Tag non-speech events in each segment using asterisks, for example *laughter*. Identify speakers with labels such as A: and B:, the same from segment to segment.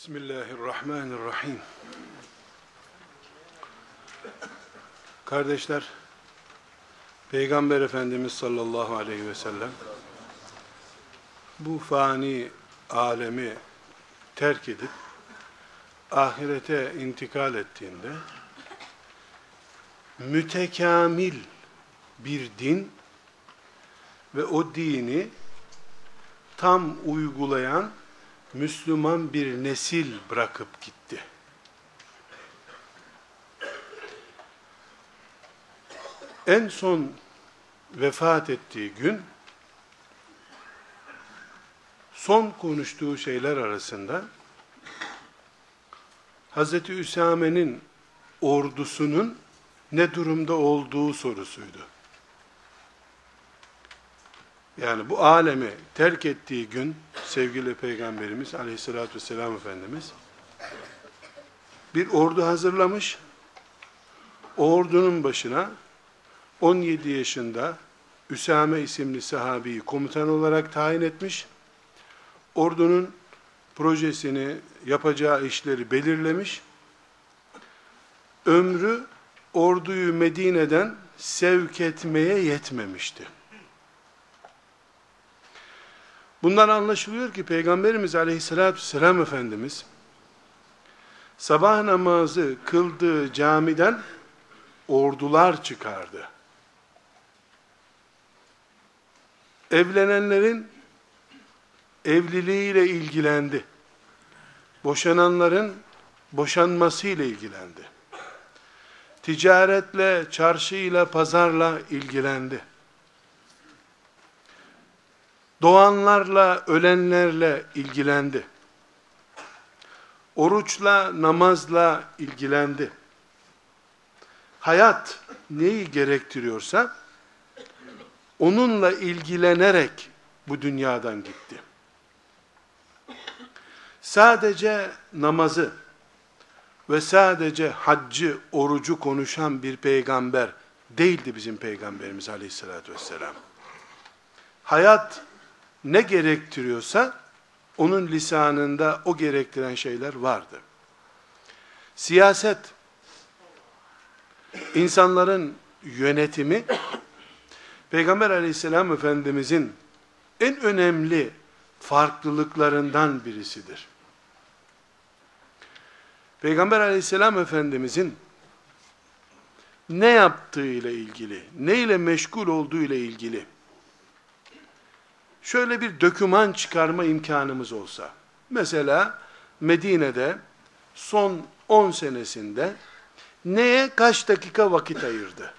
A: Bismillahirrahmanirrahim. Kardeşler, Peygamber Efendimiz sallallahu aleyhi ve sellem bu fani alemi terk edip ahirete intikal ettiğinde mütekamil bir din ve o dini tam uygulayan Müslüman bir nesil bırakıp gitti. En son vefat ettiği gün son konuştuğu şeyler arasında Hazreti Üsame'nin ordusunun ne durumda olduğu sorusuydu. Yani bu alemi terk ettiği gün sevgili Peygamberimiz aleyhissalatü vesselam Efendimiz bir ordu hazırlamış. O ordunun başına 17 yaşında Üsame isimli sahabeyi komutan olarak tayin etmiş. Ordunun projesini, yapacağı işleri belirlemiş. Ömrü orduyu Medine'den sevk etmeye yetmemişti. Bundan anlaşılıyor ki Peygamberimiz aleyhissalatü vesselam Efendimiz sabah namazı kıldığı camiden ordular çıkardı. Evlenenlerin evliliğiyle ilgilendi. Boşananların boşanmasıyla ilgilendi. Ticaretle, çarşıyla, pazarla ilgilendi doğanlarla, ölenlerle ilgilendi. Oruçla, namazla ilgilendi. Hayat neyi gerektiriyorsa onunla ilgilenerek bu dünyadan gitti. Sadece namazı ve sadece haccı, orucu konuşan bir peygamber değildi bizim peygamberimiz aleyhissalatü vesselam. Hayat ne gerektiriyorsa onun lisanında o gerektiren şeyler vardı. Siyaset, insanların yönetimi, Peygamber aleyhisselam efendimizin en önemli farklılıklarından birisidir. Peygamber aleyhisselam efendimizin ne yaptığı ile ilgili, ne ile meşgul olduğu ile ilgili şöyle bir döküman çıkarma imkanımız olsa, mesela Medine'de son 10 senesinde neye kaç dakika vakit ayırdı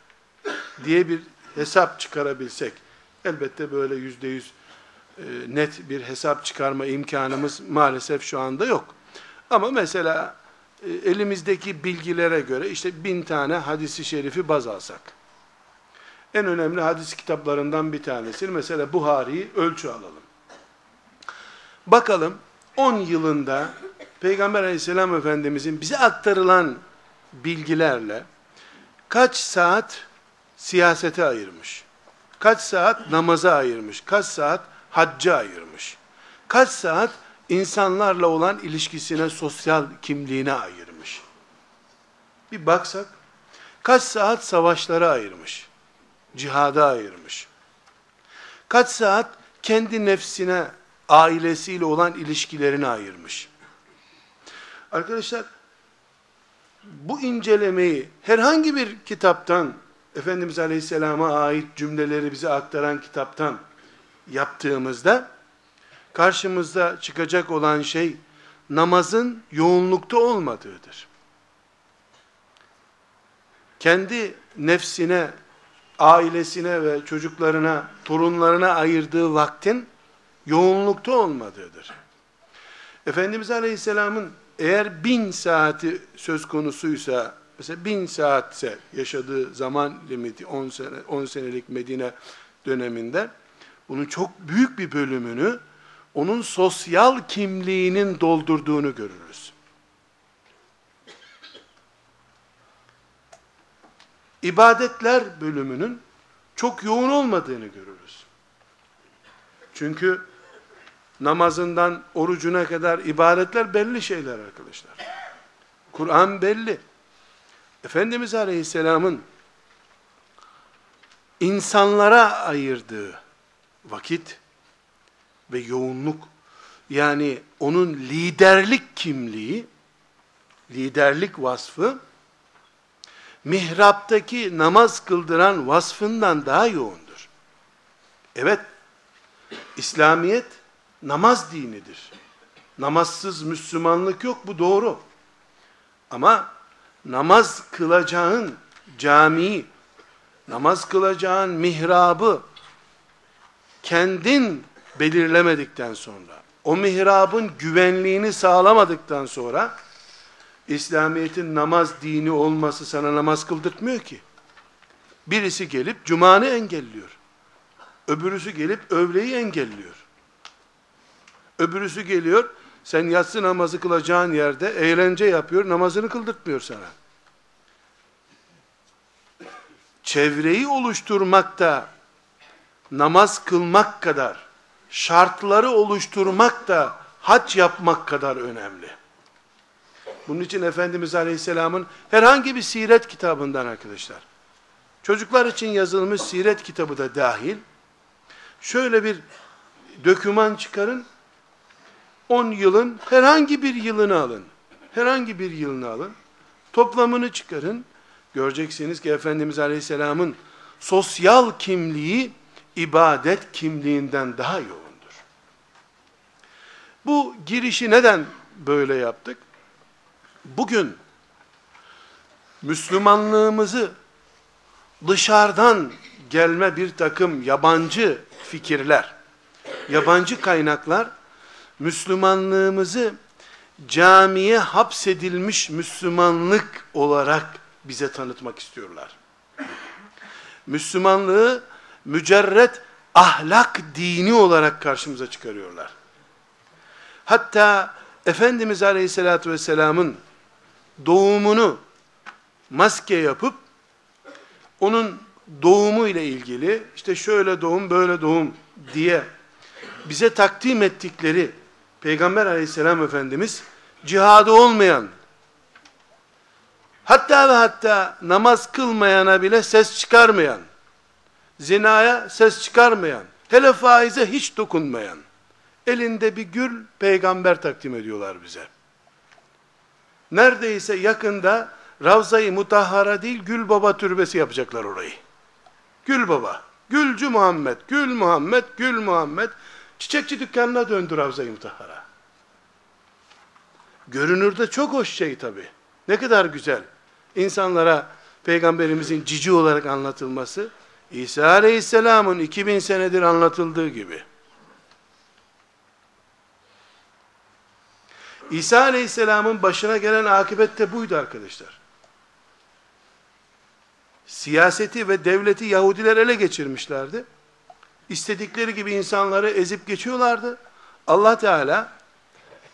A: diye bir hesap çıkarabilsek, elbette böyle yüzde yüz e, net bir hesap çıkarma imkanımız maalesef şu anda yok. Ama mesela e, elimizdeki bilgilere göre işte bin tane hadisi şerifi baz alsak, en önemli hadis kitaplarından bir tanesi. Mesela Buhari'yi ölçü alalım. Bakalım 10 yılında Peygamber aleyhisselam efendimizin bize aktarılan bilgilerle kaç saat siyasete ayırmış, kaç saat namaza ayırmış, kaç saat hacca ayırmış, kaç saat insanlarla olan ilişkisine, sosyal kimliğine ayırmış. Bir baksak, kaç saat savaşlara ayırmış, cihada ayırmış. Kaç saat kendi nefsine, ailesiyle olan ilişkilerini ayırmış. Arkadaşlar, bu incelemeyi herhangi bir kitaptan, Efendimiz Aleyhisselam'a ait cümleleri bize aktaran kitaptan yaptığımızda, karşımızda çıkacak olan şey, namazın yoğunlukta olmadığıdır. Kendi nefsine, ailesine ve çocuklarına, torunlarına ayırdığı vaktin yoğunlukta olmadığıdır. Efendimiz Aleyhisselam'ın eğer bin saati söz konusuysa, mesela bin saatse yaşadığı zaman limiti 10 sene 10 senelik Medine döneminde bunun çok büyük bir bölümünü onun sosyal kimliğinin doldurduğunu görürüz. İbadetler bölümünün çok yoğun olmadığını görürüz. Çünkü namazından orucuna kadar ibadetler belli şeyler arkadaşlar. Kur'an belli. Efendimiz Aleyhisselam'ın insanlara ayırdığı vakit ve yoğunluk yani onun liderlik kimliği liderlik vasfı mihraptaki namaz kıldıran vasfından daha yoğundur. Evet, İslamiyet namaz dinidir. Namazsız Müslümanlık yok, bu doğru. Ama namaz kılacağın camiyi, namaz kılacağın mihrabı kendin belirlemedikten sonra, o mihrabın güvenliğini sağlamadıktan sonra, İslamiyet'in namaz dini olması sana namaz kıldırtmıyor ki. Birisi gelip cumanı engelliyor. Öbürüsü gelip övleyi engelliyor. Öbürüsü geliyor, sen yatsı namazı kılacağın yerde eğlence yapıyor, namazını kıldırtmıyor sana. Çevreyi oluşturmakta namaz kılmak kadar, şartları oluşturmak da hac yapmak kadar önemli. Bunun için Efendimiz Aleyhisselam'ın herhangi bir siret kitabından arkadaşlar, çocuklar için yazılmış siret kitabı da dahil, şöyle bir döküman çıkarın, 10 yılın herhangi bir yılını alın. Herhangi bir yılını alın. Toplamını çıkarın. Göreceksiniz ki Efendimiz Aleyhisselam'ın sosyal kimliği ibadet kimliğinden daha yoğundur. Bu girişi neden böyle yaptık? Bugün Müslümanlığımızı dışarıdan gelme bir takım yabancı fikirler, yabancı kaynaklar Müslümanlığımızı camiye hapsedilmiş Müslümanlık olarak bize tanıtmak istiyorlar. Müslümanlığı mücerret ahlak dini olarak karşımıza çıkarıyorlar. Hatta Efendimiz Aleyhisselatü Vesselam'ın doğumunu maske yapıp onun doğumu ile ilgili işte şöyle doğum böyle doğum diye bize takdim ettikleri Peygamber aleyhisselam efendimiz cihadı olmayan hatta ve hatta namaz kılmayana bile ses çıkarmayan zinaya ses çıkarmayan hele faize hiç dokunmayan elinde bir gül peygamber takdim ediyorlar bize. Neredeyse yakında Ravza-i Mutahhara değil Gül Baba türbesi yapacaklar orayı. Gül Baba, Gülcü Muhammed, Gül Muhammed, Gül Muhammed çiçekçi dükkanına döndü Ravza-i Mutahhara. Görünürde çok hoş şey tabi. Ne kadar güzel. İnsanlara peygamberimizin cici olarak anlatılması İsa Aleyhisselam'ın 2000 senedir anlatıldığı gibi. İsa Aleyhisselam'ın başına gelen akıbet de buydu arkadaşlar. Siyaseti ve devleti Yahudiler ele geçirmişlerdi. İstedikleri gibi insanları ezip geçiyorlardı. Allah Teala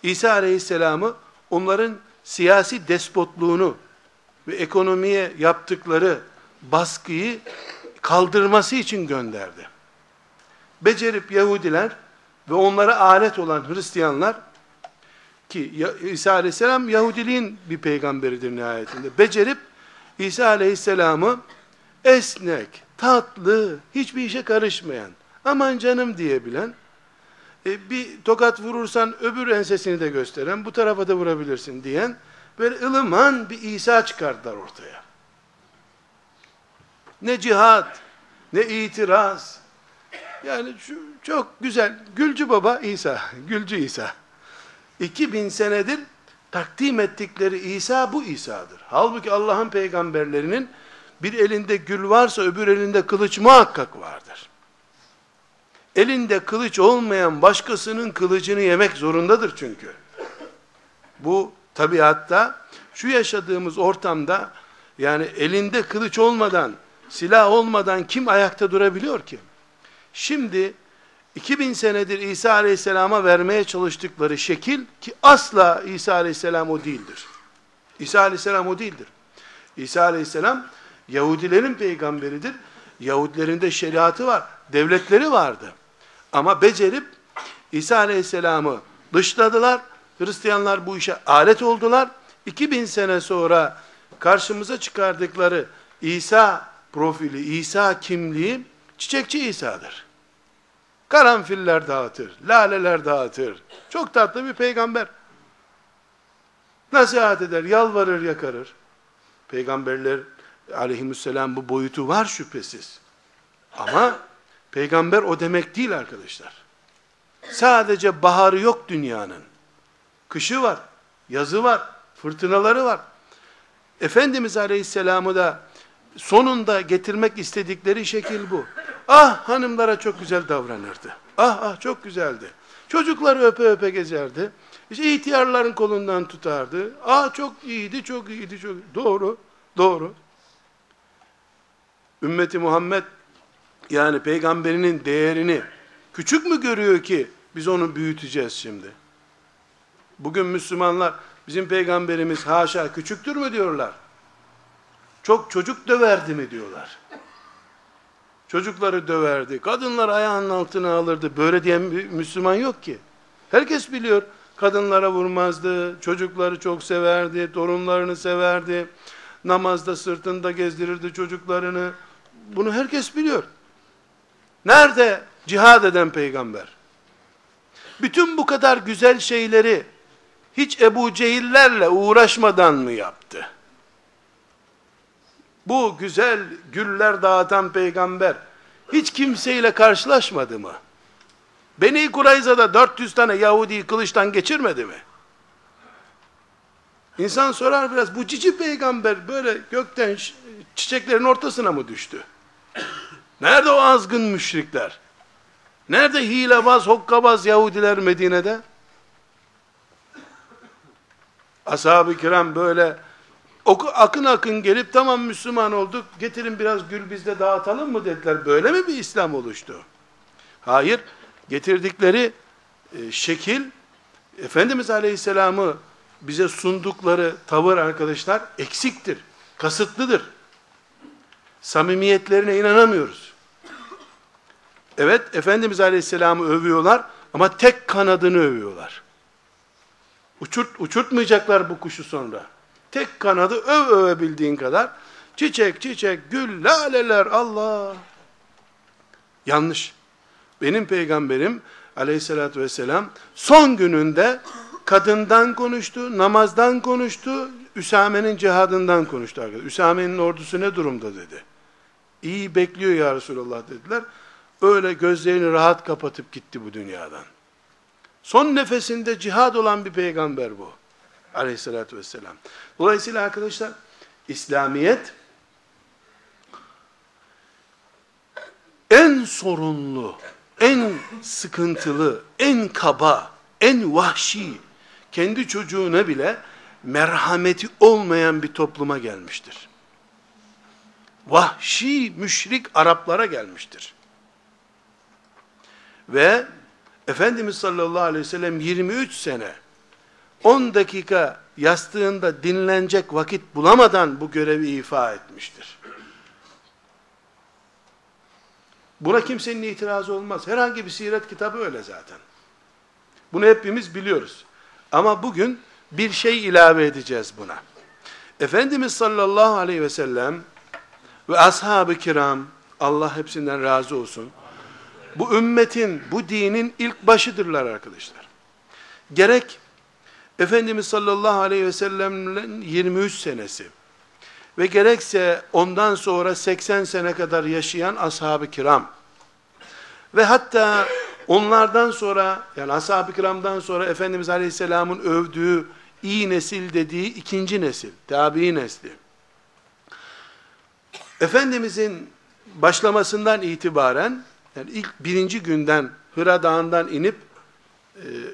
A: İsa Aleyhisselam'ı onların siyasi despotluğunu ve ekonomiye yaptıkları baskıyı kaldırması için gönderdi. Becerip Yahudiler ve onlara alet olan Hristiyanlar ki İsa Aleyhisselam Yahudiliğin bir peygamberidir nihayetinde. Becerip İsa Aleyhisselam'ı esnek, tatlı, hiçbir işe karışmayan, aman canım diyebilen, e, bir tokat vurursan öbür ensesini de gösteren, bu tarafa da vurabilirsin diyen, böyle ılıman bir İsa çıkardılar ortaya. Ne cihat, ne itiraz. Yani şu çok güzel. Gülcü Baba İsa, *laughs* Gülcü İsa. 2000 senedir takdim ettikleri İsa bu İsa'dır. Halbuki Allah'ın peygamberlerinin bir elinde gül varsa öbür elinde kılıç muhakkak vardır. Elinde kılıç olmayan başkasının kılıcını yemek zorundadır çünkü. Bu tabiatta şu yaşadığımız ortamda yani elinde kılıç olmadan, silah olmadan kim ayakta durabiliyor ki? Şimdi 2000 senedir İsa Aleyhisselam'a vermeye çalıştıkları şekil ki asla İsa Aleyhisselam o değildir. İsa Aleyhisselam o değildir. İsa Aleyhisselam Yahudilerin peygamberidir. Yahudilerin de şeriatı var, devletleri vardı. Ama becerip İsa Aleyhisselam'ı dışladılar. Hristiyanlar bu işe alet oldular. 2000 sene sonra karşımıza çıkardıkları İsa profili, İsa kimliği çiçekçi İsa'dır. Karanfiller dağıtır, laleler dağıtır. Çok tatlı bir peygamber. Nasihat eder, yalvarır, yakarır. Peygamberler aleyhisselam bu boyutu var şüphesiz. Ama peygamber o demek değil arkadaşlar. Sadece baharı yok dünyanın. Kışı var, yazı var, fırtınaları var. Efendimiz Aleyhisselam'ı da sonunda getirmek istedikleri şekil bu. Ah hanımlara çok güzel davranırdı. Ah ah çok güzeldi. Çocukları öpe öpe gezerdi. İşte ihtiyarların kolundan tutardı. Ah çok iyiydi, çok iyiydi, çok Doğru, doğru. Ümmeti Muhammed yani peygamberinin değerini küçük mü görüyor ki biz onu büyüteceğiz şimdi? Bugün Müslümanlar bizim peygamberimiz haşa küçüktür mü diyorlar. Çok çocuk döverdi mi diyorlar. Çocukları döverdi, kadınlar ayağının altına alırdı. Böyle diyen bir Müslüman yok ki. Herkes biliyor. Kadınlara vurmazdı, çocukları çok severdi, torunlarını severdi. Namazda sırtında gezdirirdi çocuklarını. Bunu herkes biliyor. Nerede cihad eden peygamber? Bütün bu kadar güzel şeyleri hiç Ebu Cehillerle uğraşmadan mı yaptı? Bu güzel güller dağıtan peygamber hiç kimseyle karşılaşmadı mı? Beni Kurayza'da 400 tane Yahudi'yi kılıçtan geçirmedi mi? İnsan sorar biraz bu cici peygamber böyle gökten çiçeklerin ortasına mı düştü? Nerede o azgın müşrikler? Nerede hilebaz, hokkabaz Yahudiler Medine'de? Ashab-ı kiram böyle akın akın gelip tamam Müslüman olduk, getirin biraz gül bizde dağıtalım mı dediler. Böyle mi bir İslam oluştu? Hayır, getirdikleri e, şekil, Efendimiz Aleyhisselam'ı bize sundukları tavır arkadaşlar eksiktir, kasıtlıdır. Samimiyetlerine inanamıyoruz. Evet, Efendimiz Aleyhisselam'ı övüyorlar ama tek kanadını övüyorlar. Uçurt, uçurtmayacaklar bu kuşu sonra. Tek kanadı öv övebildiğin kadar. Çiçek, çiçek, gül, laleler, Allah. Yanlış. Benim peygamberim aleyhissalatü vesselam son gününde kadından konuştu, namazdan konuştu, Üsame'nin cihadından konuştu arkadaşlar. Üsame'nin ordusu ne durumda dedi. İyi bekliyor ya Resulallah dediler. Öyle gözlerini rahat kapatıp gitti bu dünyadan. Son nefesinde cihad olan bir peygamber bu. Aleyhissalatü vesselam. Dolayısıyla arkadaşlar, İslamiyet en sorunlu, en sıkıntılı, en kaba, en vahşi, kendi çocuğuna bile merhameti olmayan bir topluma gelmiştir. Vahşi, müşrik Araplara gelmiştir. Ve Efendimiz sallallahu aleyhi ve sellem 23 sene 10 dakika yastığında dinlenecek vakit bulamadan bu görevi ifa etmiştir. Buna kimsenin itirazı olmaz. Herhangi bir siret kitabı öyle zaten. Bunu hepimiz biliyoruz. Ama bugün bir şey ilave edeceğiz buna. Efendimiz sallallahu aleyhi ve sellem ve ashab-ı kiram, Allah hepsinden razı olsun, bu ümmetin, bu dinin ilk başıdırlar arkadaşlar. Gerek Efendimiz sallallahu aleyhi ve sellem'in 23 senesi ve gerekse ondan sonra 80 sene kadar yaşayan ashab-ı kiram ve hatta onlardan sonra yani ashab-ı kiramdan sonra Efendimiz aleyhisselamın övdüğü iyi nesil dediği ikinci nesil, tabi nesli. Efendimizin başlamasından itibaren yani ilk birinci günden Hıra Dağı'ndan inip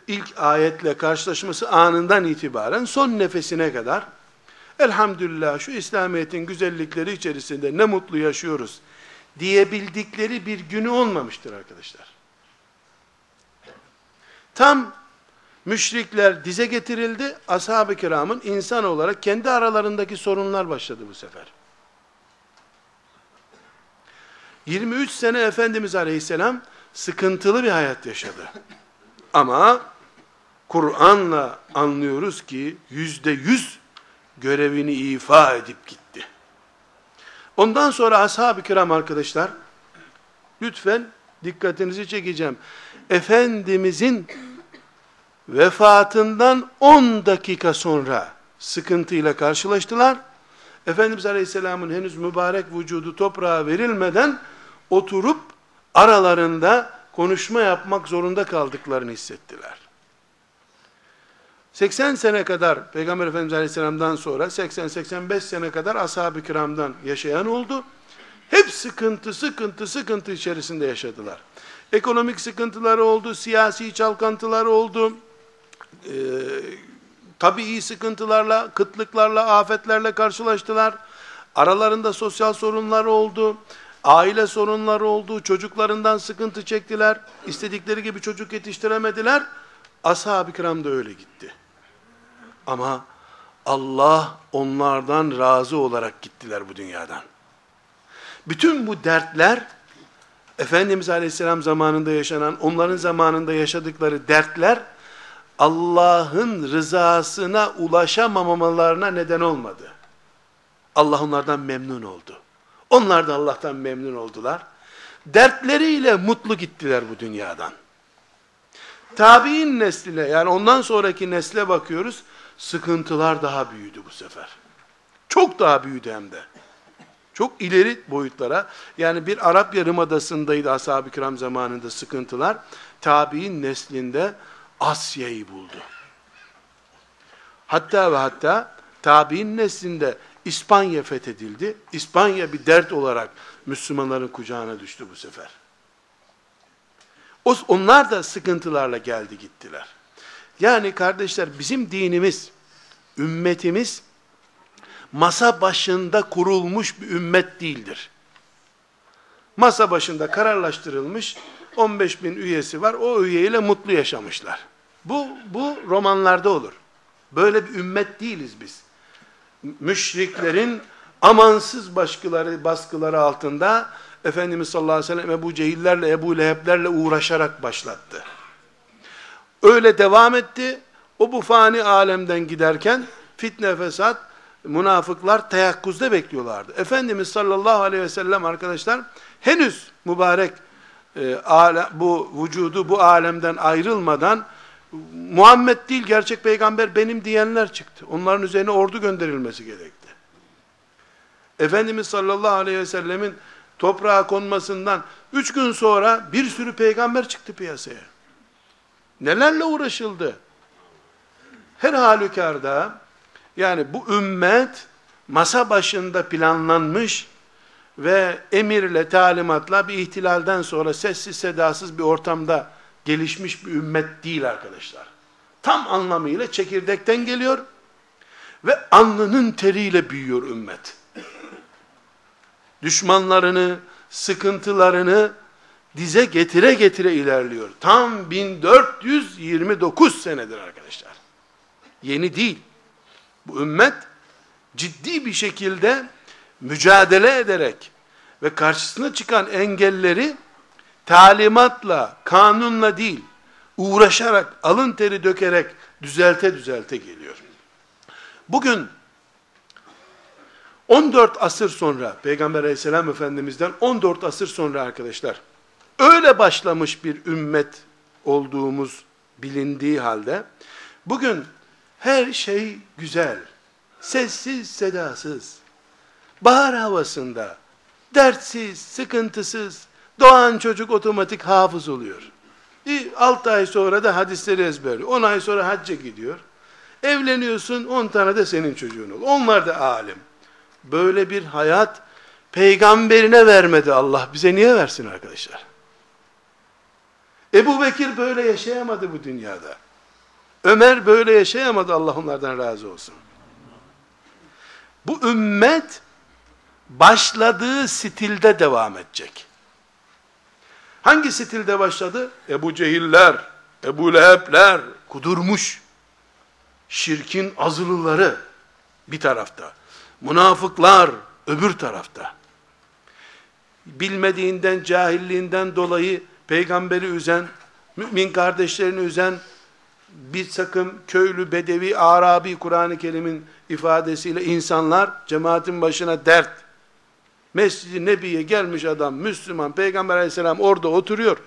A: ilk ayetle karşılaşması anından itibaren son nefesine kadar elhamdülillah şu İslamiyet'in güzellikleri içerisinde ne mutlu yaşıyoruz diyebildikleri bir günü olmamıştır arkadaşlar. Tam müşrikler dize getirildi, ashab-ı kiramın insan olarak kendi aralarındaki sorunlar başladı bu sefer. 23 sene Efendimiz Aleyhisselam sıkıntılı bir hayat yaşadı. Ama Kur'an'la anlıyoruz ki yüzde yüz görevini ifa edip gitti. Ondan sonra ashab-ı kiram arkadaşlar, lütfen dikkatinizi çekeceğim. Efendimizin vefatından 10 dakika sonra sıkıntıyla karşılaştılar. Efendimiz Aleyhisselam'ın henüz mübarek vücudu toprağa verilmeden oturup aralarında konuşma yapmak zorunda kaldıklarını hissettiler. 80 sene kadar Peygamber Efendimiz Aleyhisselam'dan sonra 80-85 sene kadar ashab-ı kiramdan yaşayan oldu. Hep sıkıntı, sıkıntı, sıkıntı içerisinde yaşadılar. Ekonomik sıkıntıları oldu, siyasi çalkantıları oldu, e, tabii sıkıntılarla, kıtlıklarla, afetlerle karşılaştılar. Aralarında sosyal sorunlar oldu, aile sorunları oldu, çocuklarından sıkıntı çektiler, istedikleri gibi çocuk yetiştiremediler. Ashab-ı kiram da öyle gitti. Ama Allah onlardan razı olarak gittiler bu dünyadan. Bütün bu dertler, Efendimiz Aleyhisselam zamanında yaşanan, onların zamanında yaşadıkları dertler, Allah'ın rızasına ulaşamamalarına neden olmadı. Allah onlardan memnun oldu. Onlar da Allah'tan memnun oldular. Dertleriyle mutlu gittiler bu dünyadan. Tabi'in nesline yani ondan sonraki nesle bakıyoruz. Sıkıntılar daha büyüdü bu sefer. Çok daha büyüdü hem de. Çok ileri boyutlara. Yani bir Arap Yarımadası'ndaydı ashab-ı kiram zamanında sıkıntılar. Tabi'in neslinde Asya'yı buldu. Hatta ve hatta tabi'in neslinde İspanya fethedildi. İspanya bir dert olarak Müslümanların kucağına düştü bu sefer. Onlar da sıkıntılarla geldi gittiler. Yani kardeşler bizim dinimiz, ümmetimiz masa başında kurulmuş bir ümmet değildir. Masa başında kararlaştırılmış 15 bin üyesi var. O üyeyle mutlu yaşamışlar. Bu, bu romanlarda olur. Böyle bir ümmet değiliz biz. Müşriklerin amansız baskıları, baskıları altında Efendimiz sallallahu aleyhi ve sellem Ebu Cehillerle, Ebu Leheblerle uğraşarak başlattı. Öyle devam etti. O bu fani alemden giderken fitne fesat, münafıklar teyakkuzda bekliyorlardı. Efendimiz sallallahu aleyhi ve sellem arkadaşlar henüz mübarek e, bu vücudu bu alemden ayrılmadan Muhammed değil gerçek peygamber benim diyenler çıktı. Onların üzerine ordu gönderilmesi gerekti. Efendimiz sallallahu aleyhi ve sellemin toprağa konmasından üç gün sonra bir sürü peygamber çıktı piyasaya. Nelerle uğraşıldı? Her halükarda yani bu ümmet masa başında planlanmış ve emirle, talimatla bir ihtilalden sonra sessiz sedasız bir ortamda gelişmiş bir ümmet değil arkadaşlar. Tam anlamıyla çekirdekten geliyor ve alnının teriyle büyüyor ümmet. Düşmanlarını, sıkıntılarını dize getire getire ilerliyor. Tam 1429 senedir arkadaşlar. Yeni değil. Bu ümmet ciddi bir şekilde mücadele ederek ve karşısına çıkan engelleri talimatla, kanunla değil, uğraşarak, alın teri dökerek düzelte düzelte geliyor. Bugün 14 asır sonra Peygamber aleyhisselam efendimizden 14 asır sonra arkadaşlar öyle başlamış bir ümmet olduğumuz bilindiği halde bugün her şey güzel, sessiz sedasız, bahar havasında, dertsiz, sıkıntısız, doğan çocuk otomatik hafız oluyor. 6 ay sonra da hadisleri ezberliyor. 10 ay sonra hacca gidiyor. Evleniyorsun 10 tane de senin çocuğun ol. Onlar da alim. Böyle bir hayat peygamberine vermedi Allah. Bize niye versin arkadaşlar? Ebu Bekir böyle yaşayamadı bu dünyada. Ömer böyle yaşayamadı Allah onlardan razı olsun. Bu ümmet başladığı stilde devam edecek. Hangi stilde başladı? Ebu Cehiller, Ebu Lehebler, kudurmuş, şirkin azılıları bir tarafta, münafıklar öbür tarafta. Bilmediğinden, cahilliğinden dolayı peygamberi üzen, mümin kardeşlerini üzen bir sakım köylü, bedevi, arabi Kur'an-ı Kerim'in ifadesiyle insanlar cemaatin başına dert. Mescid-i Nebi'ye gelmiş adam, Müslüman, Peygamber aleyhisselam orada oturuyor.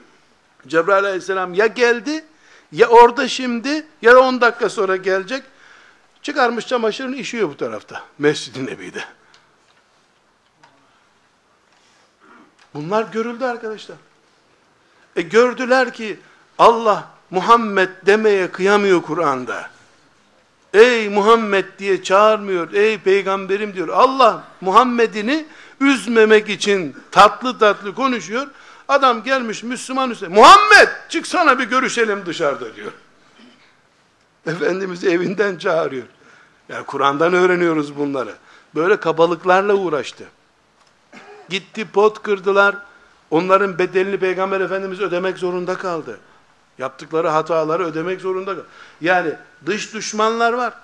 A: Cebrail aleyhisselam ya geldi, ya orada şimdi, ya da 10 dakika sonra gelecek. Çıkarmış çamaşırını işiyor bu tarafta, Mescid-i Nebi'de. Bunlar görüldü arkadaşlar. E gördüler ki Allah Muhammed demeye kıyamıyor Kur'an'da. Ey Muhammed diye çağırmıyor. Ey peygamberim diyor. Allah Muhammed'ini üzmemek için tatlı tatlı konuşuyor. Adam gelmiş Müslüman üstüne. Muhammed çıksana bir görüşelim dışarıda diyor. *laughs* Efendimiz evinden çağırıyor. Yani Kur'an'dan öğreniyoruz bunları. Böyle kabalıklarla uğraştı. Gitti pot kırdılar. Onların bedelini Peygamber Efendimiz ödemek zorunda kaldı. Yaptıkları hataları ödemek zorunda kaldı. Yani dış düşmanlar var.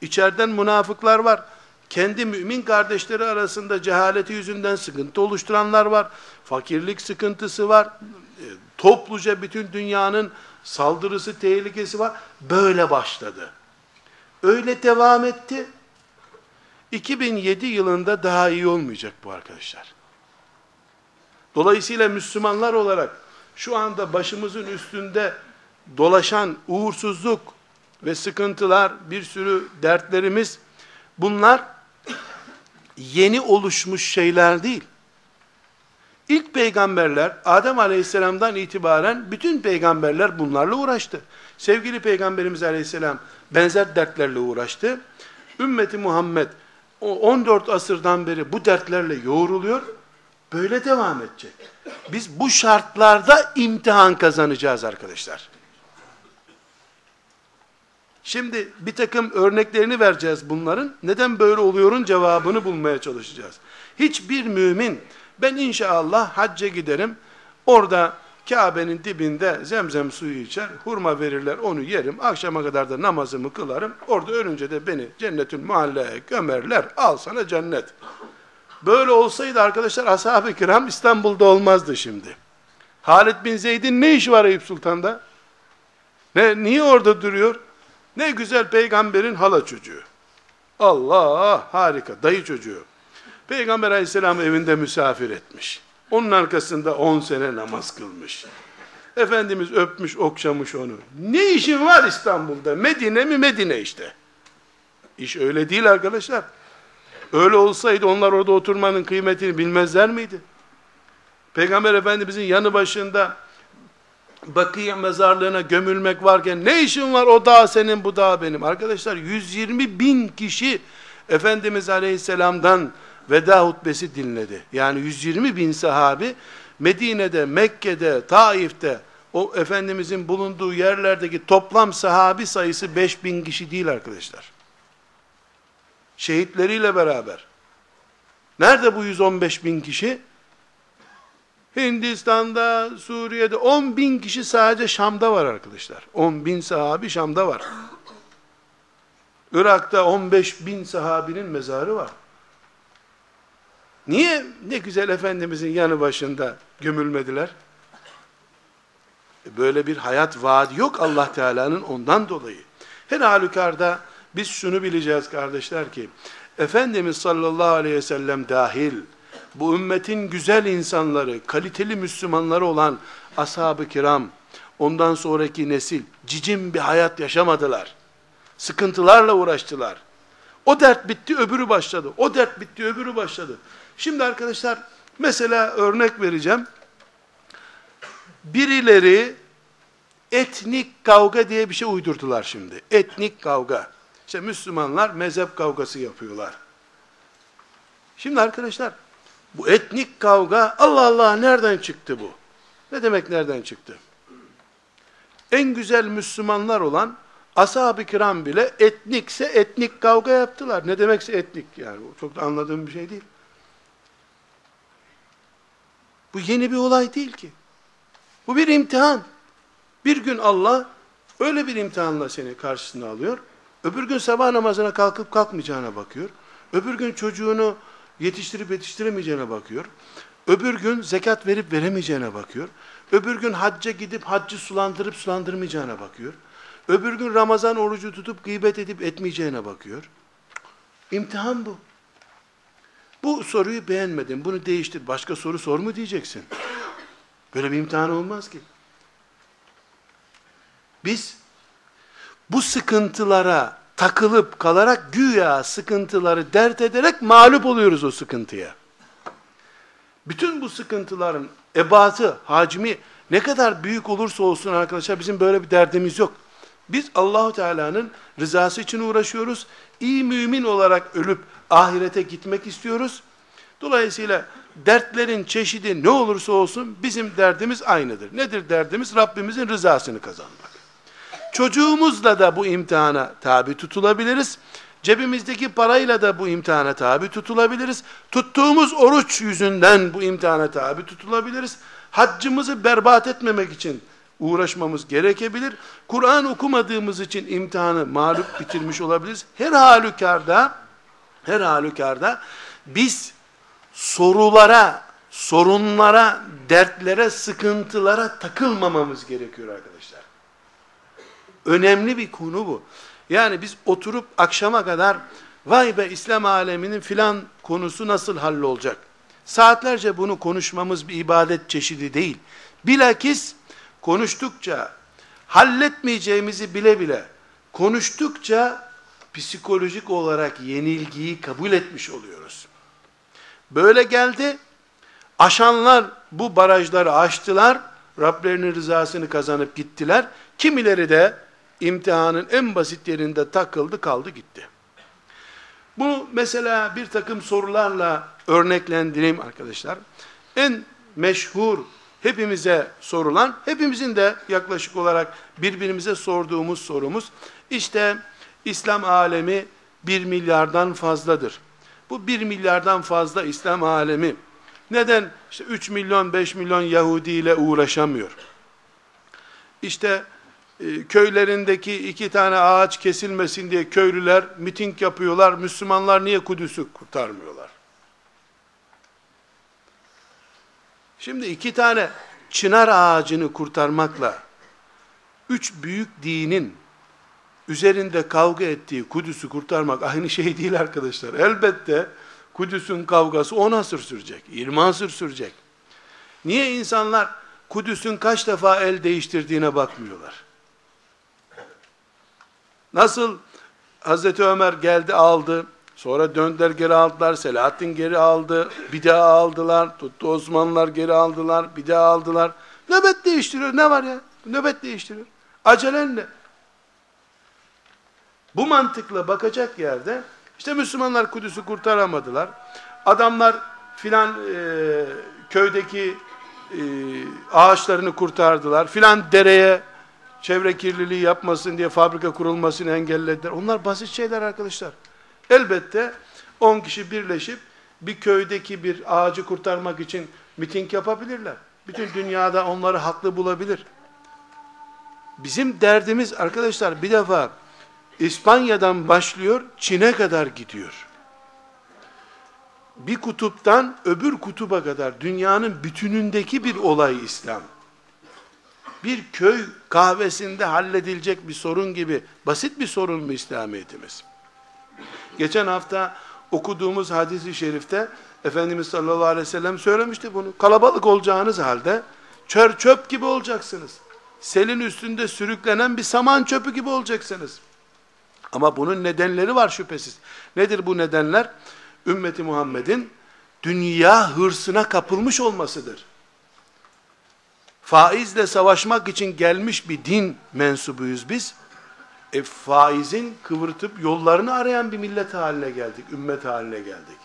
A: İçeriden münafıklar var. Kendi mümin kardeşleri arasında cehaleti yüzünden sıkıntı oluşturanlar var. Fakirlik sıkıntısı var. E, topluca bütün dünyanın saldırısı, tehlikesi var. Böyle başladı. Öyle devam etti. 2007 yılında daha iyi olmayacak bu arkadaşlar. Dolayısıyla Müslümanlar olarak şu anda başımızın üstünde dolaşan uğursuzluk ve sıkıntılar, bir sürü dertlerimiz bunlar yeni oluşmuş şeyler değil. İlk peygamberler Adem Aleyhisselam'dan itibaren bütün peygamberler bunlarla uğraştı. Sevgili Peygamberimiz Aleyhisselam benzer dertlerle uğraştı. Ümmeti Muhammed 14 asırdan beri bu dertlerle yoğruluyor Böyle devam edecek. Biz bu şartlarda imtihan kazanacağız arkadaşlar. Şimdi bir takım örneklerini vereceğiz bunların. Neden böyle oluyorun cevabını bulmaya çalışacağız. Hiçbir mümin ben inşallah hacca giderim. Orada Kabe'nin dibinde zemzem suyu içer, hurma verirler, onu yerim. Akşama kadar da namazımı kılarım. Orada ölünce de beni cennetül muhalleye gömerler. Al sana cennet. Böyle olsaydı arkadaşlar ashab-ı kiram İstanbul'da olmazdı şimdi. Halid bin Zeyd'in ne işi var Eyüp Sultan'da? Ne, niye orada duruyor? Ne güzel peygamberin hala çocuğu. Allah harika dayı çocuğu. Peygamber aleyhisselam evinde misafir etmiş. Onun arkasında on sene namaz kılmış. Efendimiz öpmüş okşamış onu. Ne işin var İstanbul'da? Medine mi Medine işte. İş öyle değil arkadaşlar. Öyle olsaydı onlar orada oturmanın kıymetini bilmezler miydi? Peygamber Efendimizin yanı başında Bakiye mezarlığına gömülmek varken ne işin var o dağ senin bu dağ benim. Arkadaşlar 120 bin kişi Efendimiz Aleyhisselam'dan veda hutbesi dinledi. Yani 120 bin sahabi Medine'de, Mekke'de, Taif'te o Efendimizin bulunduğu yerlerdeki toplam sahabi sayısı 5 bin kişi değil arkadaşlar şehitleriyle beraber. Nerede bu 115 bin kişi? Hindistan'da, Suriye'de 10 bin kişi sadece Şam'da var arkadaşlar. 10 bin sahabi Şam'da var. Irak'ta 15 bin sahabinin mezarı var. Niye ne güzel Efendimizin yanı başında gömülmediler? E, böyle bir hayat vaadi yok Allah Teala'nın ondan dolayı. Her halükarda biz şunu bileceğiz kardeşler ki, Efendimiz sallallahu aleyhi ve sellem dahil, bu ümmetin güzel insanları, kaliteli Müslümanları olan ashab-ı kiram, ondan sonraki nesil, cicim bir hayat yaşamadılar. Sıkıntılarla uğraştılar. O dert bitti, öbürü başladı. O dert bitti, öbürü başladı. Şimdi arkadaşlar, mesela örnek vereceğim. Birileri etnik kavga diye bir şey uydurdular şimdi. Etnik kavga. İşte Müslümanlar mezhep kavgası yapıyorlar. Şimdi arkadaşlar, bu etnik kavga, Allah Allah nereden çıktı bu? Ne demek nereden çıktı? En güzel Müslümanlar olan ashab-ı kiram bile etnikse etnik kavga yaptılar. Ne demekse etnik yani. Çok da anladığım bir şey değil. Bu yeni bir olay değil ki. Bu bir imtihan. Bir gün Allah öyle bir imtihanla seni karşısına alıyor. Öbür gün sabah namazına kalkıp kalkmayacağına bakıyor. Öbür gün çocuğunu yetiştirip yetiştiremeyeceğine bakıyor. Öbür gün zekat verip veremeyeceğine bakıyor. Öbür gün hacca gidip haccı sulandırıp sulandırmayacağına bakıyor. Öbür gün Ramazan orucu tutup gıybet edip etmeyeceğine bakıyor. İmtihan bu. Bu soruyu beğenmedim, bunu değiştir, başka soru sor mu diyeceksin. Böyle bir imtihan olmaz ki. Biz bu sıkıntılara takılıp kalarak güya sıkıntıları dert ederek mağlup oluyoruz o sıkıntıya. Bütün bu sıkıntıların ebatı, hacmi ne kadar büyük olursa olsun arkadaşlar bizim böyle bir derdimiz yok. Biz Allahu Teala'nın rızası için uğraşıyoruz. İyi mümin olarak ölüp ahirete gitmek istiyoruz. Dolayısıyla dertlerin çeşidi ne olursa olsun bizim derdimiz aynıdır. Nedir derdimiz? Rabbimizin rızasını kazanmak. Çocuğumuzla da bu imtihana tabi tutulabiliriz. Cebimizdeki parayla da bu imtihana tabi tutulabiliriz. Tuttuğumuz oruç yüzünden bu imtihana tabi tutulabiliriz. Haccımızı berbat etmemek için uğraşmamız gerekebilir. Kur'an okumadığımız için imtihanı mağlup bitirmiş olabiliriz. Her halükarda her halükarda biz sorulara, sorunlara, dertlere, sıkıntılara takılmamamız gerekiyor arkadaşlar. Önemli bir konu bu. Yani biz oturup akşama kadar vay be İslam aleminin filan konusu nasıl hallolacak? Saatlerce bunu konuşmamız bir ibadet çeşidi değil. Bilakis konuştukça, halletmeyeceğimizi bile bile konuştukça psikolojik olarak yenilgiyi kabul etmiş oluyoruz. Böyle geldi, aşanlar bu barajları aştılar, Rablerinin rızasını kazanıp gittiler. Kimileri de imtihanın en basit yerinde takıldı kaldı gitti. Bu mesela bir takım sorularla örneklendireyim arkadaşlar. En meşhur hepimize sorulan, hepimizin de yaklaşık olarak birbirimize sorduğumuz sorumuz, işte İslam alemi bir milyardan fazladır. Bu bir milyardan fazla İslam alemi neden işte 3 milyon 5 milyon Yahudi ile uğraşamıyor? İşte köylerindeki iki tane ağaç kesilmesin diye köylüler miting yapıyorlar. Müslümanlar niye Kudüs'ü kurtarmıyorlar? Şimdi iki tane çınar ağacını kurtarmakla üç büyük dinin üzerinde kavga ettiği Kudüs'ü kurtarmak aynı şey değil arkadaşlar. Elbette Kudüs'ün kavgası 10 asır sürecek, 20 asır sürecek. Niye insanlar Kudüs'ün kaç defa el değiştirdiğine bakmıyorlar? Nasıl Hazreti Ömer geldi aldı, sonra döndüler geri aldılar, Selahattin geri aldı, bir daha aldılar, tuttu Osmanlılar geri aldılar, bir daha aldılar. Nöbet değiştiriyor, ne var ya? Nöbet değiştiriyor. Acelen ne? Bu mantıkla bakacak yerde, işte Müslümanlar Kudüs'ü kurtaramadılar. Adamlar filan e, köydeki e, ağaçlarını kurtardılar. Filan dereye çevre kirliliği yapmasın diye fabrika kurulmasını engellediler. Onlar basit şeyler arkadaşlar. Elbette 10 kişi birleşip bir köydeki bir ağacı kurtarmak için miting yapabilirler. Bütün dünyada onları haklı bulabilir. Bizim derdimiz arkadaşlar bir defa İspanya'dan başlıyor, Çin'e kadar gidiyor. Bir kutuptan öbür kutuba kadar dünyanın bütünündeki bir olay İslam bir köy kahvesinde halledilecek bir sorun gibi basit bir sorun mu İslamiyetimiz? Geçen hafta okuduğumuz hadisi şerifte Efendimiz sallallahu aleyhi ve sellem söylemişti bunu. Kalabalık olacağınız halde çör çöp gibi olacaksınız. Selin üstünde sürüklenen bir saman çöpü gibi olacaksınız. Ama bunun nedenleri var şüphesiz. Nedir bu nedenler? Ümmeti Muhammed'in dünya hırsına kapılmış olmasıdır faizle savaşmak için gelmiş bir din mensubuyuz biz. E, faizin kıvırtıp yollarını arayan bir millet haline geldik, ümmet haline geldik.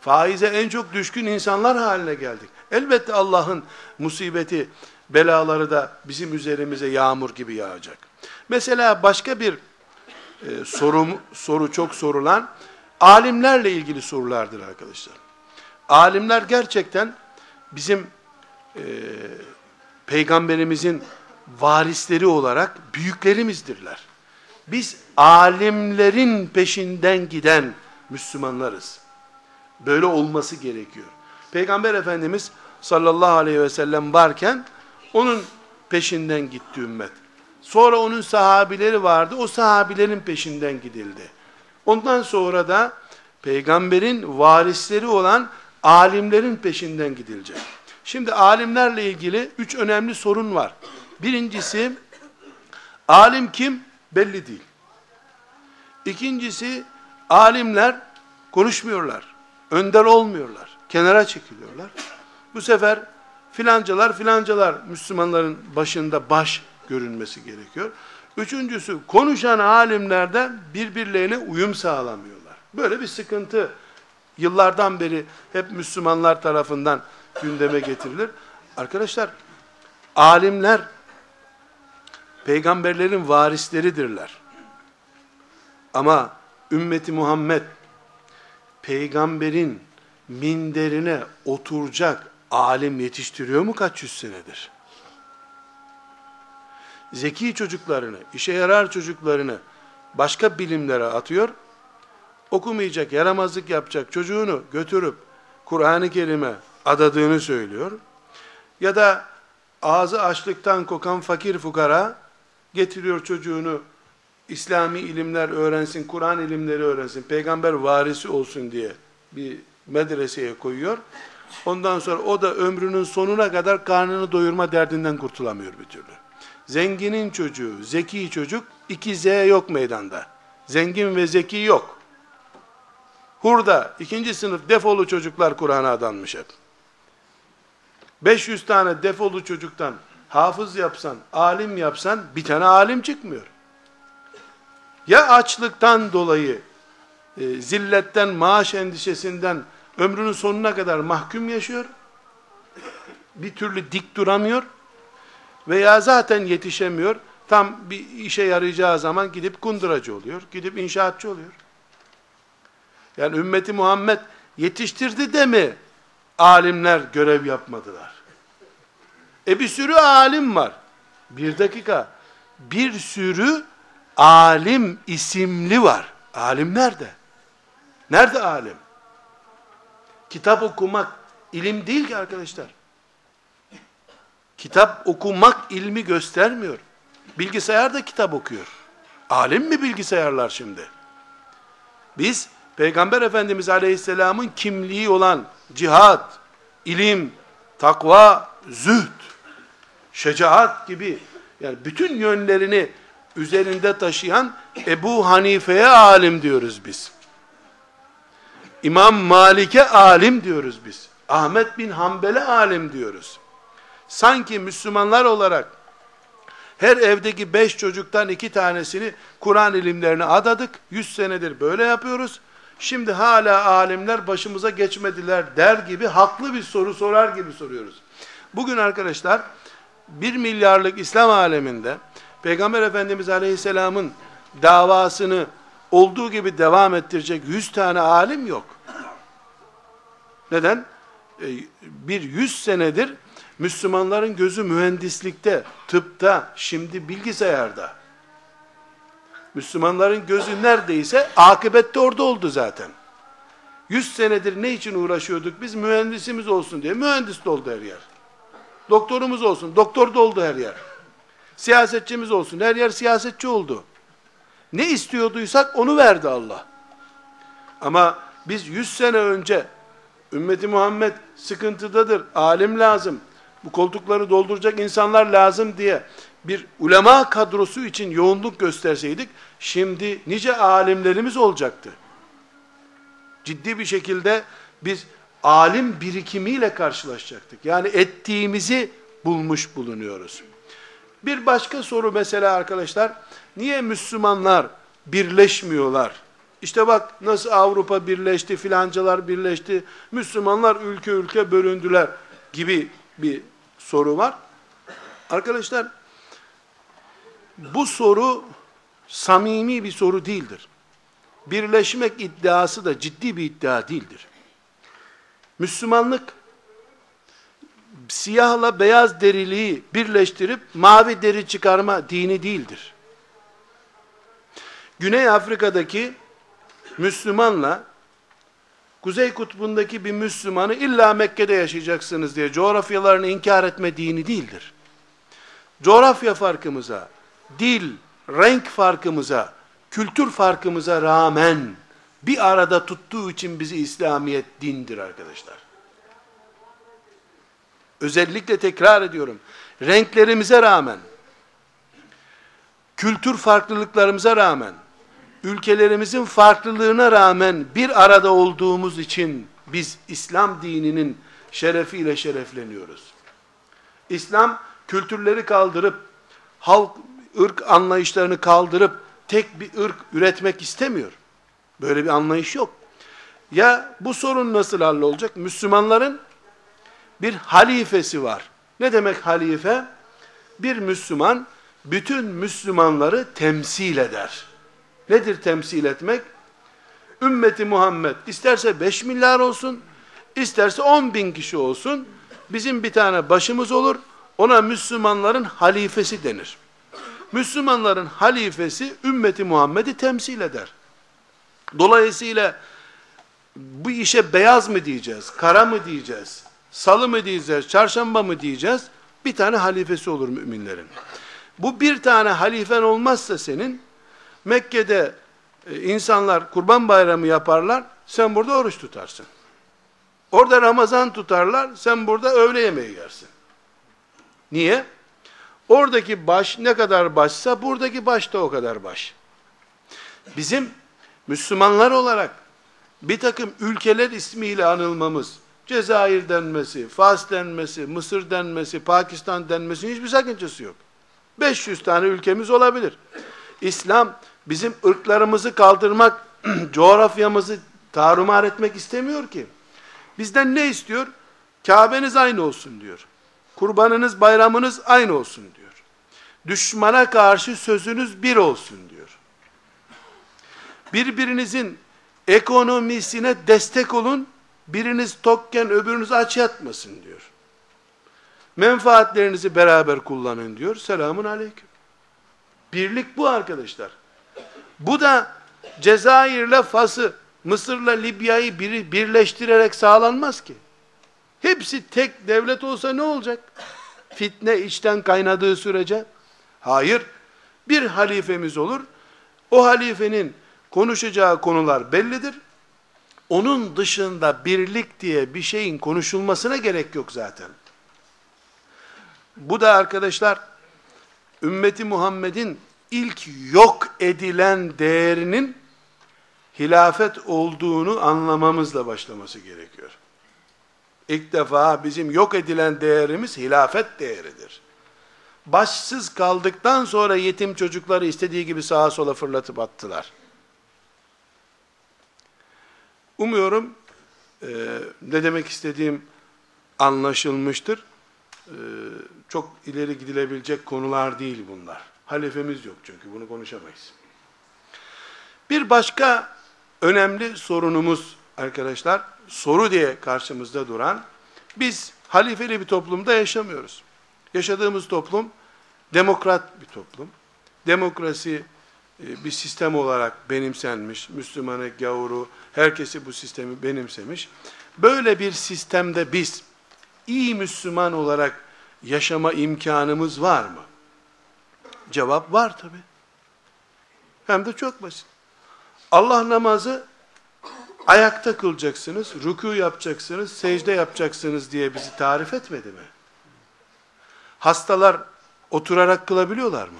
A: Faize en çok düşkün insanlar haline geldik. Elbette Allah'ın musibeti belaları da bizim üzerimize yağmur gibi yağacak. Mesela başka bir e, soru, soru çok sorulan alimlerle ilgili sorulardır arkadaşlar. Alimler gerçekten bizim e, peygamberimizin varisleri olarak büyüklerimizdirler. Biz alimlerin peşinden giden Müslümanlarız. Böyle olması gerekiyor. Peygamber Efendimiz sallallahu aleyhi ve sellem varken onun peşinden gitti ümmet. Sonra onun sahabileri vardı. O sahabilerin peşinden gidildi. Ondan sonra da peygamberin varisleri olan alimlerin peşinden gidilecek. Şimdi alimlerle ilgili üç önemli sorun var. Birincisi, alim kim? Belli değil. İkincisi, alimler konuşmuyorlar. Önder olmuyorlar. Kenara çekiliyorlar. Bu sefer filancalar filancalar Müslümanların başında baş görünmesi gerekiyor. Üçüncüsü konuşan alimlerden birbirlerine uyum sağlamıyorlar. Böyle bir sıkıntı yıllardan beri hep Müslümanlar tarafından gündeme getirilir. Arkadaşlar alimler peygamberlerin varisleridirler. Ama ümmeti Muhammed peygamberin minderine oturacak alim yetiştiriyor mu kaç yüz senedir? Zeki çocuklarını, işe yarar çocuklarını başka bilimlere atıyor, okumayacak, yaramazlık yapacak çocuğunu götürüp Kur'an-ı Kerim'e adadığını söylüyor. Ya da ağzı açlıktan kokan fakir fukara getiriyor çocuğunu İslami ilimler öğrensin, Kur'an ilimleri öğrensin, peygamber varisi olsun diye bir medreseye koyuyor. Ondan sonra o da ömrünün sonuna kadar karnını doyurma derdinden kurtulamıyor bir türlü. Zenginin çocuğu, zeki çocuk, iki Z yok meydanda. Zengin ve zeki yok. Hurda, ikinci sınıf defolu çocuklar Kur'an'a adanmış hep. 500 tane defolu çocuktan hafız yapsan, alim yapsan bir tane alim çıkmıyor. Ya açlıktan dolayı, e, zilletten, maaş endişesinden ömrünün sonuna kadar mahkum yaşıyor, bir türlü dik duramıyor veya zaten yetişemiyor, tam bir işe yarayacağı zaman gidip kunduracı oluyor, gidip inşaatçı oluyor. Yani ümmeti Muhammed yetiştirdi de mi alimler görev yapmadılar? E bir sürü alim var. Bir dakika. Bir sürü alim isimli var. Alim nerede? Nerede alim? Kitap okumak ilim değil ki arkadaşlar. Kitap okumak ilmi göstermiyor. Bilgisayar da kitap okuyor. Alim mi bilgisayarlar şimdi? Biz Peygamber Efendimiz Aleyhisselam'ın kimliği olan cihat, ilim, takva, zühd, şecaat gibi yani bütün yönlerini üzerinde taşıyan Ebu Hanife'ye alim diyoruz biz. İmam Malik'e alim diyoruz biz. Ahmet bin Hanbel'e alim diyoruz. Sanki Müslümanlar olarak her evdeki beş çocuktan iki tanesini Kur'an ilimlerine adadık. Yüz senedir böyle yapıyoruz. Şimdi hala alimler başımıza geçmediler der gibi haklı bir soru sorar gibi soruyoruz. Bugün arkadaşlar bir milyarlık İslam aleminde Peygamber Efendimiz Aleyhisselam'ın davasını olduğu gibi devam ettirecek yüz tane alim yok. Neden? E, bir yüz senedir Müslümanların gözü mühendislikte, tıpta, şimdi bilgisayarda. Müslümanların gözü neredeyse akıbette orada oldu zaten. Yüz senedir ne için uğraşıyorduk? Biz mühendisimiz olsun diye. Mühendis de oldu her yer. Doktorumuz olsun. Doktor da oldu her yer. Siyasetçimiz olsun. Her yer siyasetçi oldu. Ne istiyorduysak onu verdi Allah. Ama biz yüz sene önce ümmeti Muhammed sıkıntıdadır, alim lazım, bu koltukları dolduracak insanlar lazım diye bir ulema kadrosu için yoğunluk gösterseydik, şimdi nice alimlerimiz olacaktı. Ciddi bir şekilde biz alim birikimiyle karşılaşacaktık. Yani ettiğimizi bulmuş bulunuyoruz. Bir başka soru mesela arkadaşlar, niye Müslümanlar birleşmiyorlar? İşte bak nasıl Avrupa birleşti, filancalar birleşti, Müslümanlar ülke ülke bölündüler gibi bir soru var. Arkadaşlar, bu soru samimi bir soru değildir. Birleşmek iddiası da ciddi bir iddia değildir. Müslümanlık, siyahla beyaz deriliği birleştirip mavi deri çıkarma dini değildir. Güney Afrika'daki Müslümanla Kuzey Kutbu'ndaki bir Müslümanı illa Mekke'de yaşayacaksınız diye coğrafyalarını inkar etme dini değildir. Coğrafya farkımıza, dil, renk farkımıza, kültür farkımıza rağmen bir arada tuttuğu için bizi İslamiyet dindir arkadaşlar. Özellikle tekrar ediyorum. Renklerimize rağmen, kültür farklılıklarımıza rağmen, ülkelerimizin farklılığına rağmen bir arada olduğumuz için biz İslam dininin şerefiyle şerefleniyoruz. İslam kültürleri kaldırıp halk ırk anlayışlarını kaldırıp tek bir ırk üretmek istemiyor. Böyle bir anlayış yok. Ya bu sorun nasıl hallolacak? Müslümanların bir halifesi var. Ne demek halife? Bir Müslüman bütün Müslümanları temsil eder. Nedir temsil etmek? Ümmeti Muhammed isterse 5 milyar olsun, isterse 10 bin kişi olsun, bizim bir tane başımız olur, ona Müslümanların halifesi denir. Müslümanların halifesi ümmeti Muhammed'i temsil eder. Dolayısıyla bu işe beyaz mı diyeceğiz, kara mı diyeceğiz, salı mı diyeceğiz, çarşamba mı diyeceğiz? Bir tane halifesi olur müminlerin. Bu bir tane halifen olmazsa senin, Mekke'de e, insanlar kurban bayramı yaparlar, sen burada oruç tutarsın. Orada Ramazan tutarlar, sen burada öğle yemeği yersin. Niye? Oradaki baş ne kadar başsa buradaki baş da o kadar baş. Bizim Müslümanlar olarak bir takım ülkeler ismiyle anılmamız, Cezayir denmesi, Fas denmesi, Mısır denmesi, Pakistan denmesi hiçbir sakıncası yok. 500 tane ülkemiz olabilir. İslam bizim ırklarımızı kaldırmak, *clears throat* coğrafyamızı tarumar etmek istemiyor ki. Bizden ne istiyor? Kabe'niz aynı olsun diyor. Kurbanınız, bayramınız aynı olsun diyor. Düşmana karşı sözünüz bir olsun diyor. Birbirinizin ekonomisine destek olun, biriniz tokken öbürünüz aç yatmasın diyor. Menfaatlerinizi beraber kullanın diyor. Selamun aleyküm. Birlik bu arkadaşlar. Bu da Cezayir'le Fas'ı, Mısır'la Libya'yı bir, birleştirerek sağlanmaz ki. Hepsi tek devlet olsa ne olacak? Fitne içten kaynadığı sürece. Hayır. Bir halifemiz olur. O halifenin konuşacağı konular bellidir. Onun dışında birlik diye bir şeyin konuşulmasına gerek yok zaten. Bu da arkadaşlar ümmeti Muhammed'in ilk yok edilen değerinin hilafet olduğunu anlamamızla başlaması gerekiyor. İlk defa bizim yok edilen değerimiz hilafet değeridir. Başsız kaldıktan sonra yetim çocukları istediği gibi sağa sola fırlatıp attılar. Umuyorum e, ne demek istediğim anlaşılmıştır. E, çok ileri gidilebilecek konular değil bunlar. Halifemiz yok çünkü bunu konuşamayız. Bir başka önemli sorunumuz arkadaşlar, soru diye karşımızda duran, biz halifeli bir toplumda yaşamıyoruz. Yaşadığımız toplum, demokrat bir toplum. Demokrasi e, bir sistem olarak benimsenmiş, Müslümanı, gavuru, herkesi bu sistemi benimsemiş. Böyle bir sistemde biz, iyi Müslüman olarak yaşama imkanımız var mı? Cevap var tabi. Hem de çok basit. Allah namazı ayakta kılacaksınız, rükû yapacaksınız, secde yapacaksınız diye bizi tarif etmedi mi? Hastalar oturarak kılabiliyorlar mı?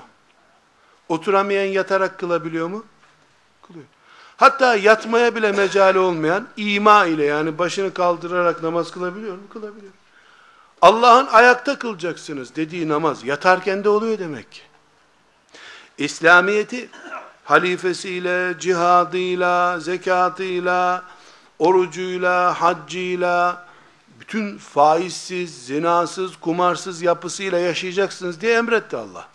A: Oturamayan yatarak kılabiliyor mu? Kılıyor. Hatta yatmaya bile mecali olmayan ima ile yani başını kaldırarak namaz kılabiliyor mu? Kılabiliyor. Allah'ın ayakta kılacaksınız dediği namaz yatarken de oluyor demek ki. İslamiyeti halifesiyle, cihadıyla, zekatıyla, orucuyla, haccıyla, bütün faizsiz, zinasız, kumarsız yapısıyla yaşayacaksınız diye emretti Allah.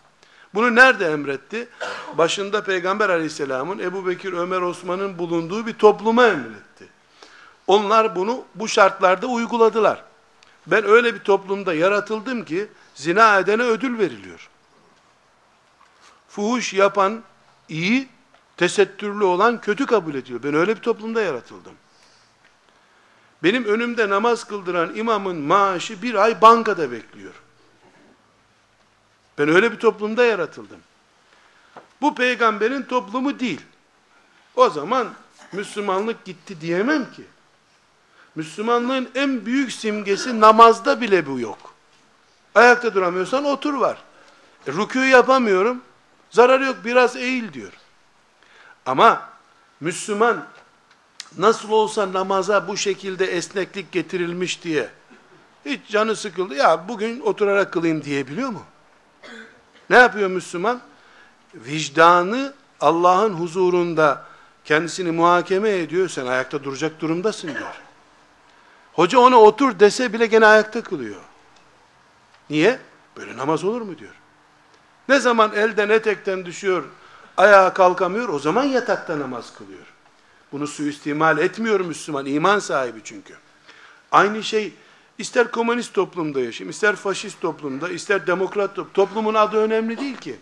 A: Bunu nerede emretti? Başında Peygamber aleyhisselamın Ebu Bekir, Ömer, Osman'ın bulunduğu bir topluma emretti. Onlar bunu bu şartlarda uyguladılar. Ben öyle bir toplumda yaratıldım ki zina edene ödül veriliyor. Fuhuş yapan iyi, tesettürlü olan kötü kabul ediyor. Ben öyle bir toplumda yaratıldım. Benim önümde namaz kıldıran imamın maaşı bir ay bankada bekliyor. Ben öyle bir toplumda yaratıldım. Bu peygamberin toplumu değil. O zaman Müslümanlık gitti diyemem ki. Müslümanlığın en büyük simgesi namazda bile bu yok. Ayakta duramıyorsan otur var. E, rükû yapamıyorum. Zararı yok biraz eğil diyor. Ama Müslüman nasıl olsa namaza bu şekilde esneklik getirilmiş diye hiç canı sıkıldı. Ya bugün oturarak kılayım diyebiliyor mu? Ne yapıyor Müslüman? Vicdanı Allah'ın huzurunda kendisini muhakeme ediyor. Sen ayakta duracak durumdasın diyor. Hoca ona otur dese bile gene ayakta kılıyor. Niye? Böyle namaz olur mu diyor. Ne zaman elden etekten düşüyor, ayağa kalkamıyor, o zaman yatakta namaz kılıyor. Bunu suistimal etmiyor Müslüman, iman sahibi çünkü. Aynı şey, ister komünist toplumda yaşayayım, ister faşist toplumda, ister demokrat toplumda, toplumun adı önemli değil ki.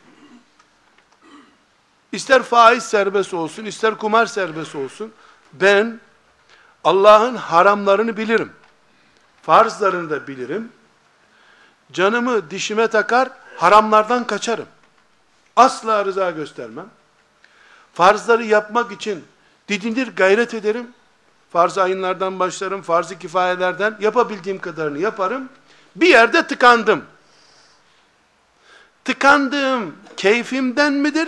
A: İster faiz serbest olsun, ister kumar serbest olsun, ben Allah'ın haramlarını bilirim. Farzlarını da bilirim. Canımı dişime takar, haramlardan kaçarım. Asla rıza göstermem. Farzları yapmak için didinir gayret ederim. Farz ayınlardan başlarım, farz-ı kifayelerden yapabildiğim kadarını yaparım. Bir yerde tıkandım. Tıkandığım keyfimden midir?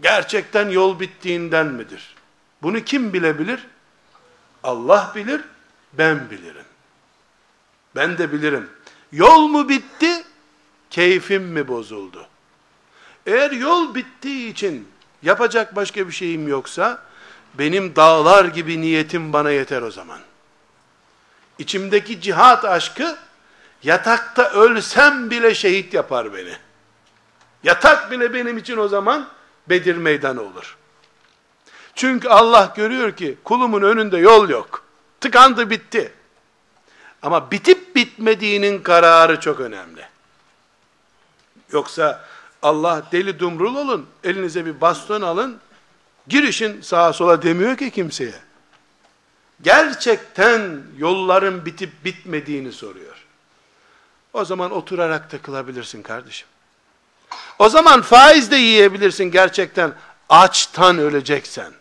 A: Gerçekten yol bittiğinden midir? Bunu kim bilebilir? Allah bilir, ben bilirim. Ben de bilirim. Yol mu bitti, keyfim mi bozuldu? Eğer yol bittiği için yapacak başka bir şeyim yoksa, benim dağlar gibi niyetim bana yeter o zaman. İçimdeki cihat aşkı, yatakta ölsem bile şehit yapar beni. Yatak bile benim için o zaman Bedir meydanı olur. Çünkü Allah görüyor ki kulumun önünde yol yok. Tıkandı bitti. Ama bitip bitmediğinin kararı çok önemli. Yoksa Allah deli dumrul olun, elinize bir baston alın, girişin sağa sola demiyor ki kimseye. Gerçekten yolların bitip bitmediğini soruyor. O zaman oturarak takılabilirsin kardeşim. O zaman faiz de yiyebilirsin gerçekten açtan öleceksen.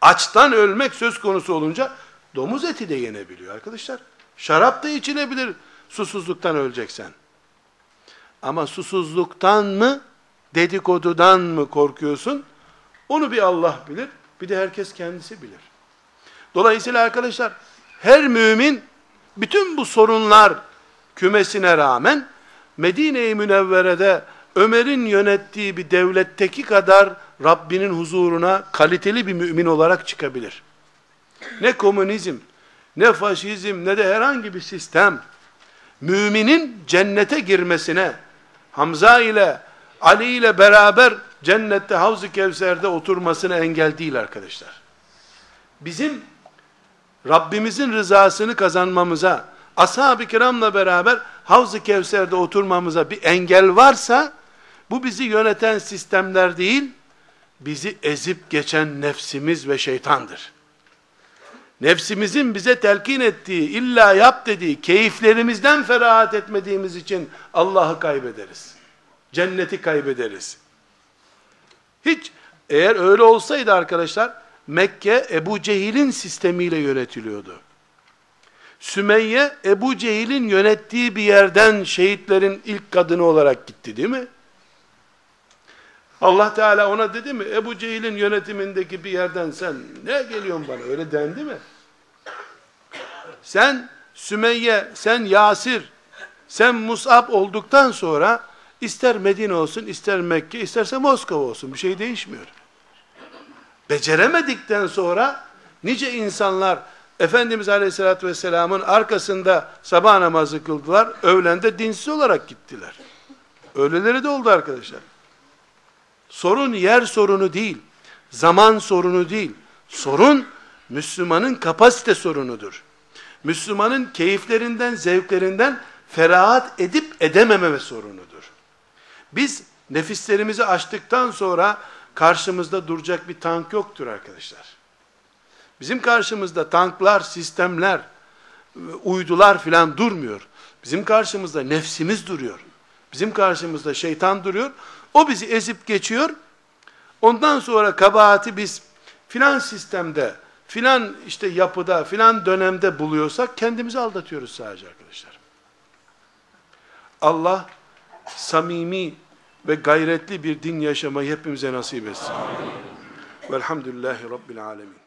A: Açtan ölmek söz konusu olunca domuz eti de yenebiliyor arkadaşlar. Şarap da içilebilir susuzluktan öleceksen. Ama susuzluktan mı, dedikodudan mı korkuyorsun? Onu bir Allah bilir, bir de herkes kendisi bilir. Dolayısıyla arkadaşlar, her mümin bütün bu sorunlar kümesine rağmen Medine-i Münevvere'de Ömer'in yönettiği bir devletteki kadar Rabbinin huzuruna kaliteli bir mümin olarak çıkabilir. Ne komünizm, ne faşizm, ne de herhangi bir sistem, müminin cennete girmesine, Hamza ile, Ali ile beraber cennette Havz-ı Kevser'de oturmasına engel değil arkadaşlar. Bizim Rabbimizin rızasını kazanmamıza, ashab-ı kiramla beraber Havz-ı Kevser'de oturmamıza bir engel varsa, bu bizi yöneten sistemler değil, bizi ezip geçen nefsimiz ve şeytandır. Nefsimizin bize telkin ettiği, illa yap dediği, keyiflerimizden ferahat etmediğimiz için Allah'ı kaybederiz. Cenneti kaybederiz. Hiç, eğer öyle olsaydı arkadaşlar, Mekke Ebu Cehil'in sistemiyle yönetiliyordu. Sümeyye Ebu Cehil'in yönettiği bir yerden şehitlerin ilk kadını olarak gitti değil mi? Allah Teala ona dedi mi? Ebu Cehil'in yönetimindeki bir yerden sen ne geliyorsun bana? Öyle dendi mi? Sen Sümeyye, sen Yasir, sen Mus'ab olduktan sonra ister Medine olsun, ister Mekke, isterse Moskova olsun. Bir şey değişmiyor. Beceremedikten sonra nice insanlar Efendimiz Aleyhisselatü Vesselam'ın arkasında sabah namazı kıldılar. Öğlende dinsiz olarak gittiler. Öyleleri de oldu arkadaşlar. Sorun yer sorunu değil. Zaman sorunu değil. Sorun Müslümanın kapasite sorunudur. Müslümanın keyiflerinden, zevklerinden ferahat edip edemememe sorunudur. Biz nefislerimizi açtıktan sonra karşımızda duracak bir tank yoktur arkadaşlar. Bizim karşımızda tanklar, sistemler, uydular filan durmuyor. Bizim karşımızda nefsimiz duruyor. Bizim karşımızda şeytan duruyor. O bizi ezip geçiyor. Ondan sonra kabahati biz filan sistemde, filan işte yapıda, filan dönemde buluyorsak kendimizi aldatıyoruz sadece arkadaşlar. Allah samimi ve gayretli bir din yaşamayı hepimize nasip etsin. Velhamdülillahi Rabbil Alemin.